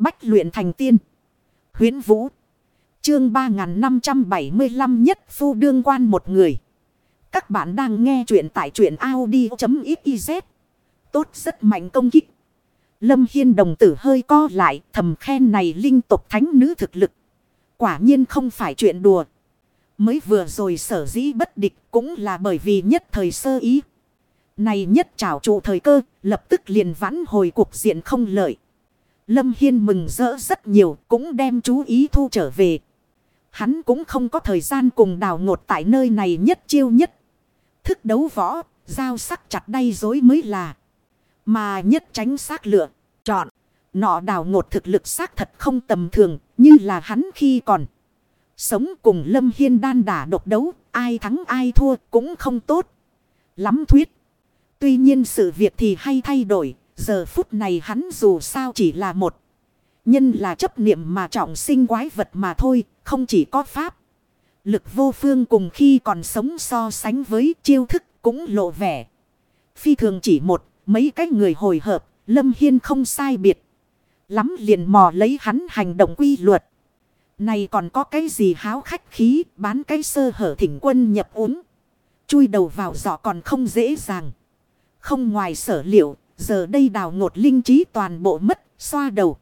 Bách luyện thành tiên. Huyến Vũ. Chương 3575 nhất phu đương quan một người. Các bạn đang nghe truyện tại truyện Audi.xyz. Tốt rất mạnh công kích. Lâm Hiên đồng tử hơi co lại, thầm khen này linh tục thánh nữ thực lực. Quả nhiên không phải chuyện đùa. Mới vừa rồi sở dĩ bất địch cũng là bởi vì nhất thời sơ ý. Này nhất trảo trụ thời cơ, lập tức liền vãn hồi cuộc diện không lợi. Lâm Hiên mừng rỡ rất nhiều cũng đem chú ý thu trở về. Hắn cũng không có thời gian cùng đào ngột tại nơi này nhất chiêu nhất. Thức đấu võ, giao sắc chặt đay dối mới là. Mà nhất tránh xác lựa, chọn. Nọ đào ngột thực lực xác thật không tầm thường, như là hắn khi còn. Sống cùng Lâm Hiên đan đả độc đấu, ai thắng ai thua cũng không tốt. Lắm thuyết. Tuy nhiên sự việc thì hay thay đổi, giờ phút này hắn dù sao chỉ là một. Nhân là chấp niệm mà trọng sinh quái vật mà thôi, không chỉ có pháp. Lực vô phương cùng khi còn sống so sánh với chiêu thức cũng lộ vẻ. Phi thường chỉ một, mấy cái người hồi hợp, Lâm Hiên không sai biệt. Lắm liền mò lấy hắn hành động quy luật. Này còn có cái gì háo khách khí, bán cái sơ hở thỉnh quân nhập uống. Chui đầu vào giỏ còn không dễ dàng. Không ngoài sở liệu, giờ đây đào ngột linh trí toàn bộ mất, xoa đầu.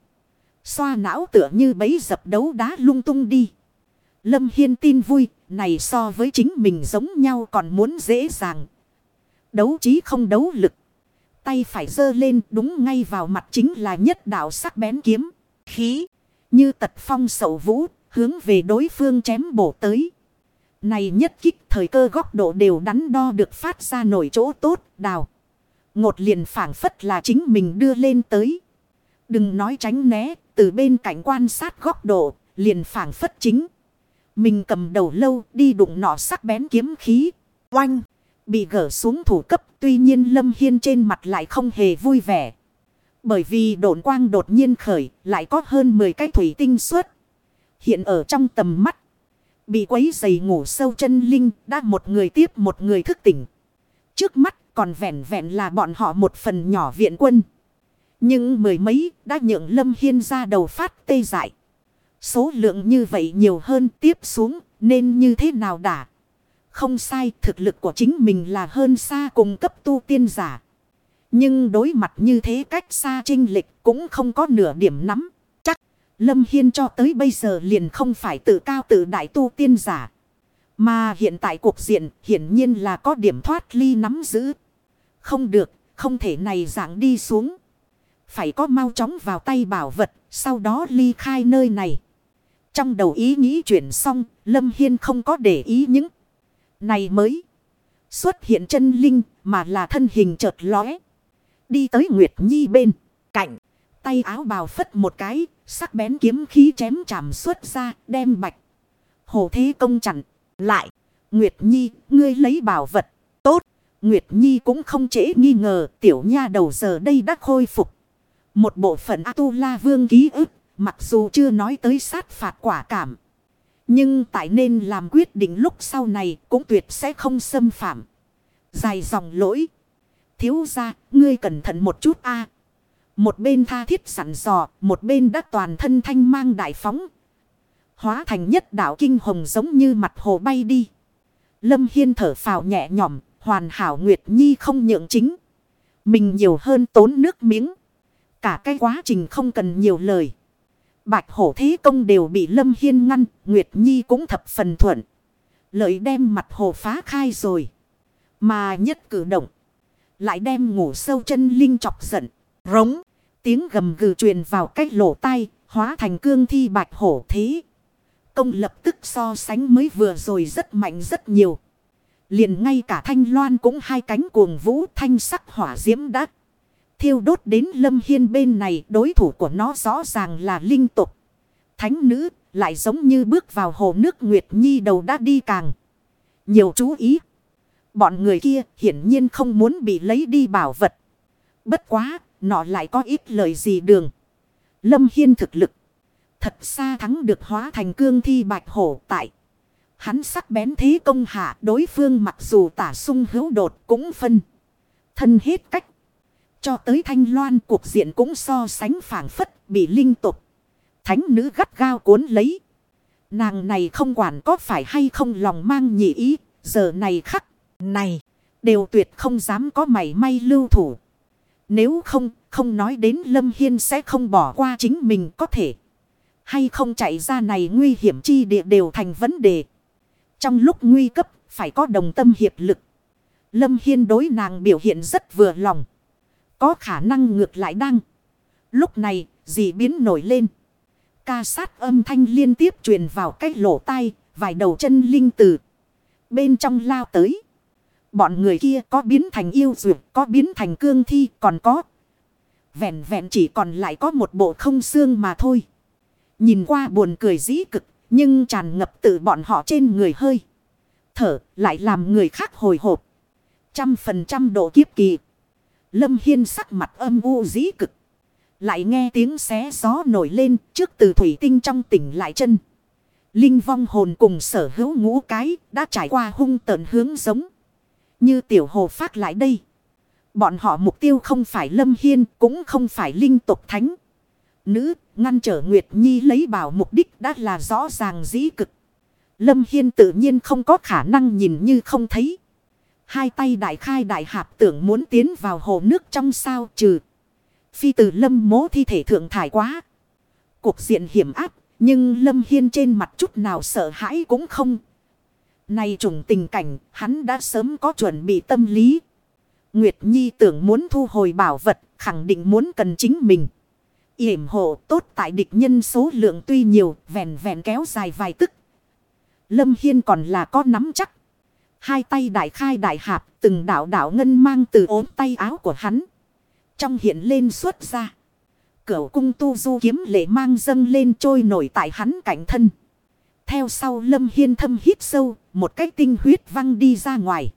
Xoa não tựa như bấy dập đấu đá lung tung đi. Lâm Hiên tin vui, này so với chính mình giống nhau còn muốn dễ dàng. Đấu trí không đấu lực. Tay phải dơ lên đúng ngay vào mặt chính là nhất đạo sắc bén kiếm. Khí. Như tật phong sậu vũ. Hướng về đối phương chém bổ tới. Này nhất kích thời cơ góc độ đều đắn đo được phát ra nổi chỗ tốt đào. Ngột liền phản phất là chính mình đưa lên tới. Đừng nói tránh né. Từ bên cạnh quan sát góc độ. Liền phản phất chính. Mình cầm đầu lâu, đi đụng nọ sắc bén kiếm khí. Oanh. Bị gỡ xuống thủ cấp. Tuy nhiên Lâm Hiên trên mặt lại không hề vui vẻ. Bởi vì độn quang đột nhiên khởi. Lại có hơn 10 cái thủy tinh suốt. Hiện ở trong tầm mắt. Bị quấy dày ngủ sâu chân linh. Đã một người tiếp một người thức tỉnh. Trước mắt còn vẹn vẹn là bọn họ một phần nhỏ viện quân. Nhưng mười mấy đã nhượng Lâm Hiên ra đầu phát tê dại. Số lượng như vậy nhiều hơn tiếp xuống nên như thế nào đã? Không sai, thực lực của chính mình là hơn xa cùng cấp tu tiên giả. Nhưng đối mặt như thế cách xa trinh lịch cũng không có nửa điểm nắm. Chắc Lâm Hiên cho tới bây giờ liền không phải tự cao tự đại tu tiên giả. Mà hiện tại cuộc diện hiển nhiên là có điểm thoát ly nắm giữ. Không được, không thể này dạng đi xuống. Phải có mau chóng vào tay bảo vật, sau đó ly khai nơi này. Trong đầu ý nghĩ chuyển xong, Lâm Hiên không có để ý những này mới. Xuất hiện chân linh mà là thân hình chợt lóe. Đi tới Nguyệt Nhi bên cạnh. Tay áo bào phất một cái, sắc bén kiếm khí chém chạm xuất ra, đem bạch. Hồ thế công chặn. Lại, Nguyệt Nhi, ngươi lấy bảo vật. Tốt, Nguyệt Nhi cũng không trễ nghi ngờ tiểu nha đầu giờ đây đã khôi phục. Một bộ phận A-tu-la vương ký ức Mặc dù chưa nói tới sát phạt quả cảm. Nhưng tại nên làm quyết định lúc sau này cũng tuyệt sẽ không xâm phạm. Dài dòng lỗi. Thiếu ra, ngươi cẩn thận một chút a Một bên tha thiết sẵn dò, một bên đã toàn thân thanh mang đại phóng. Hóa thành nhất đảo kinh hồng giống như mặt hồ bay đi. Lâm Hiên thở phào nhẹ nhõm, hoàn hảo Nguyệt Nhi không nhượng chính. Mình nhiều hơn tốn nước miếng. Cả cái quá trình không cần nhiều lời. Bạch hổ thế công đều bị Lâm Hiên ngăn, Nguyệt Nhi cũng thập phần thuận. Lợi đem mặt hồ phá khai rồi. Mà nhất cử động. Lại đem ngủ sâu chân linh chọc giận. Rống. Tiếng gầm gừ truyền vào cách lỗ tai. Hóa thành cương thi bạch hổ thế. Công lập tức so sánh mới vừa rồi rất mạnh rất nhiều. Liền ngay cả thanh loan cũng hai cánh cuồng vũ thanh sắc hỏa diễm đắt thiêu đốt đến lâm hiên bên này đối thủ của nó rõ ràng là linh tục. Thánh nữ lại giống như bước vào hồ nước Nguyệt Nhi đầu đã đi càng. Nhiều chú ý. Bọn người kia hiển nhiên không muốn bị lấy đi bảo vật. Bất quá, nọ lại có ít lời gì đường. Lâm Hiên thực lực. Thật xa thắng được hóa thành cương thi bạch hổ tại. Hắn sắc bén thế công hạ đối phương mặc dù tả sung hữu đột cũng phân. Thân hết cách. Cho tới thanh loan cuộc diện cũng so sánh phản phất bị linh tục. thánh nữ gắt gao cuốn lấy. Nàng này không quản có phải hay không lòng mang nhị ý. Giờ này khắc này. Đều tuyệt không dám có mảy may lưu thủ. Nếu không, không nói đến Lâm Hiên sẽ không bỏ qua chính mình có thể. Hay không chạy ra này nguy hiểm chi địa đều thành vấn đề. Trong lúc nguy cấp, phải có đồng tâm hiệp lực. Lâm Hiên đối nàng biểu hiện rất vừa lòng. Có khả năng ngược lại đăng. Lúc này, dị biến nổi lên. Ca sát âm thanh liên tiếp truyền vào cách lỗ tai, vài đầu chân linh tử. Bên trong lao tới. Bọn người kia có biến thành yêu dược, có biến thành cương thi, còn có. Vẹn vẹn chỉ còn lại có một bộ không xương mà thôi. Nhìn qua buồn cười dĩ cực, nhưng tràn ngập tự bọn họ trên người hơi. Thở lại làm người khác hồi hộp. Trăm phần trăm độ kiếp kỳ. Lâm Hiên sắc mặt âm u dĩ cực. Lại nghe tiếng xé gió nổi lên trước từ thủy tinh trong tỉnh lại chân. Linh vong hồn cùng sở hữu ngũ cái đã trải qua hung tợn hướng giống. Như tiểu hồ phát lại đây. Bọn họ mục tiêu không phải Lâm Hiên cũng không phải linh tục thánh. Nữ, ngăn trở Nguyệt Nhi lấy bảo mục đích đã là rõ ràng dĩ cực. Lâm Hiên tự nhiên không có khả năng nhìn như không thấy. Hai tay đại khai đại hạp tưởng muốn tiến vào hồ nước trong sao trừ. Phi tử lâm mố thi thể thượng thải quá. Cuộc diện hiểm áp. Nhưng lâm hiên trên mặt chút nào sợ hãi cũng không. Này trùng tình cảnh, hắn đã sớm có chuẩn bị tâm lý. Nguyệt Nhi tưởng muốn thu hồi bảo vật, khẳng định muốn cần chính mình. Yểm hộ tốt tại địch nhân số lượng tuy nhiều vẹn vẹn kéo dài vài tức. Lâm Hiên còn là có nắm chắc. Hai tay đại khai đại hạp từng đảo đảo ngân mang từ ốm tay áo của hắn. Trong hiện lên xuất ra. Cửu cung tu du kiếm lệ mang dâng lên trôi nổi tại hắn cạnh thân. Theo sau lâm hiên thâm hít sâu, một cái tinh huyết văng đi ra ngoài.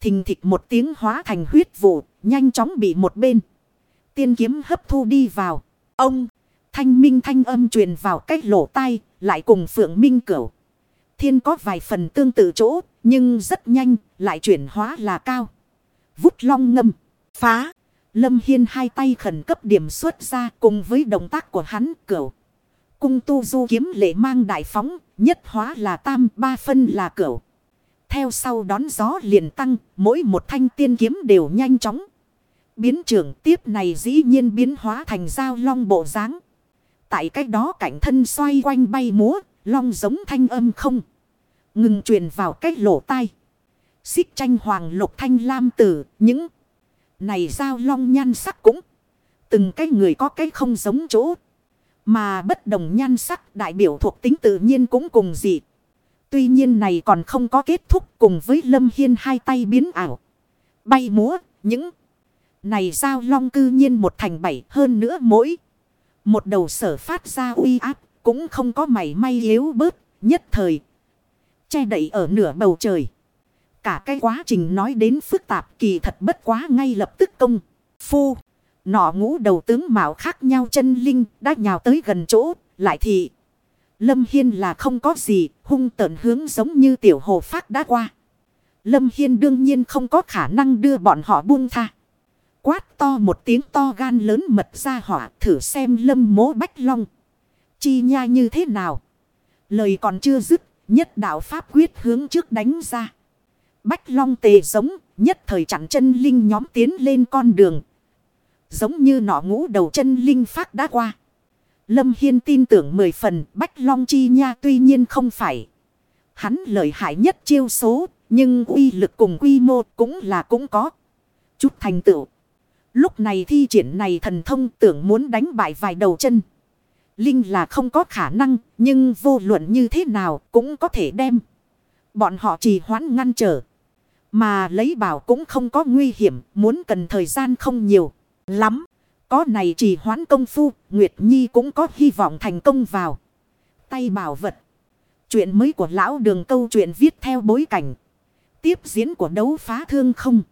Thình thịch một tiếng hóa thành huyết vụ, nhanh chóng bị một bên. Tiên kiếm hấp thu đi vào. Ông, thanh minh thanh âm truyền vào cách lỗ tai, lại cùng phượng minh cửu. Thiên có vài phần tương tự chỗ, nhưng rất nhanh, lại chuyển hóa là cao. Vút long ngâm, phá. Lâm Hiên hai tay khẩn cấp điểm xuất ra cùng với động tác của hắn cửu. Cung tu du kiếm lệ mang đại phóng, nhất hóa là tam, ba phân là cửu. Theo sau đón gió liền tăng, mỗi một thanh tiên kiếm đều nhanh chóng. Biến trưởng tiếp này dĩ nhiên biến hóa thành dao long bộ dáng Tại cách đó cảnh thân xoay quanh bay múa, long giống thanh âm không. Ngừng truyền vào cách lỗ tai. Xích tranh hoàng lục thanh lam tử, những này dao long nhan sắc cũng. Từng cái người có cái không giống chỗ. Mà bất đồng nhan sắc đại biểu thuộc tính tự nhiên cũng cùng gì. Tuy nhiên này còn không có kết thúc cùng với Lâm Hiên hai tay biến ảo. Bay múa, những này giao long cư nhiên một thành bảy hơn nữa mỗi. Một đầu sở phát ra uy áp cũng không có mảy may yếu bớt, nhất thời. Che đậy ở nửa bầu trời. Cả cái quá trình nói đến phức tạp kỳ thật bất quá ngay lập tức công. Phu. Nọ ngũ đầu tướng mạo khác nhau chân linh đã nhào tới gần chỗ. Lại thì. Lâm Hiên là không có gì. Hung tợn hướng giống như tiểu hồ phát đã qua. Lâm Hiên đương nhiên không có khả năng đưa bọn họ buông tha. Quát to một tiếng to gan lớn mật ra hỏa thử xem lâm mố bách long. Chi nha như thế nào. Lời còn chưa dứt. Nhất đạo pháp quyết hướng trước đánh ra. Bách long tề giống, nhất thời chặn chân linh nhóm tiến lên con đường. Giống như nọ ngũ đầu chân linh phát đã qua. Lâm Hiên tin tưởng mười phần Bách Long Chi Nha tuy nhiên không phải. Hắn lợi hại nhất chiêu số, nhưng uy lực cùng quy mô cũng là cũng có. Chút thành tựu. Lúc này thi triển này thần thông tưởng muốn đánh bại vài đầu chân. Linh là không có khả năng, nhưng vô luận như thế nào cũng có thể đem. Bọn họ trì hoãn ngăn trở. Mà lấy bảo cũng không có nguy hiểm, muốn cần thời gian không nhiều. Lắm, có này trì hoãn công phu, Nguyệt Nhi cũng có hy vọng thành công vào. Tay bảo vật. Chuyện mới của lão đường câu chuyện viết theo bối cảnh. Tiếp diễn của đấu phá thương không.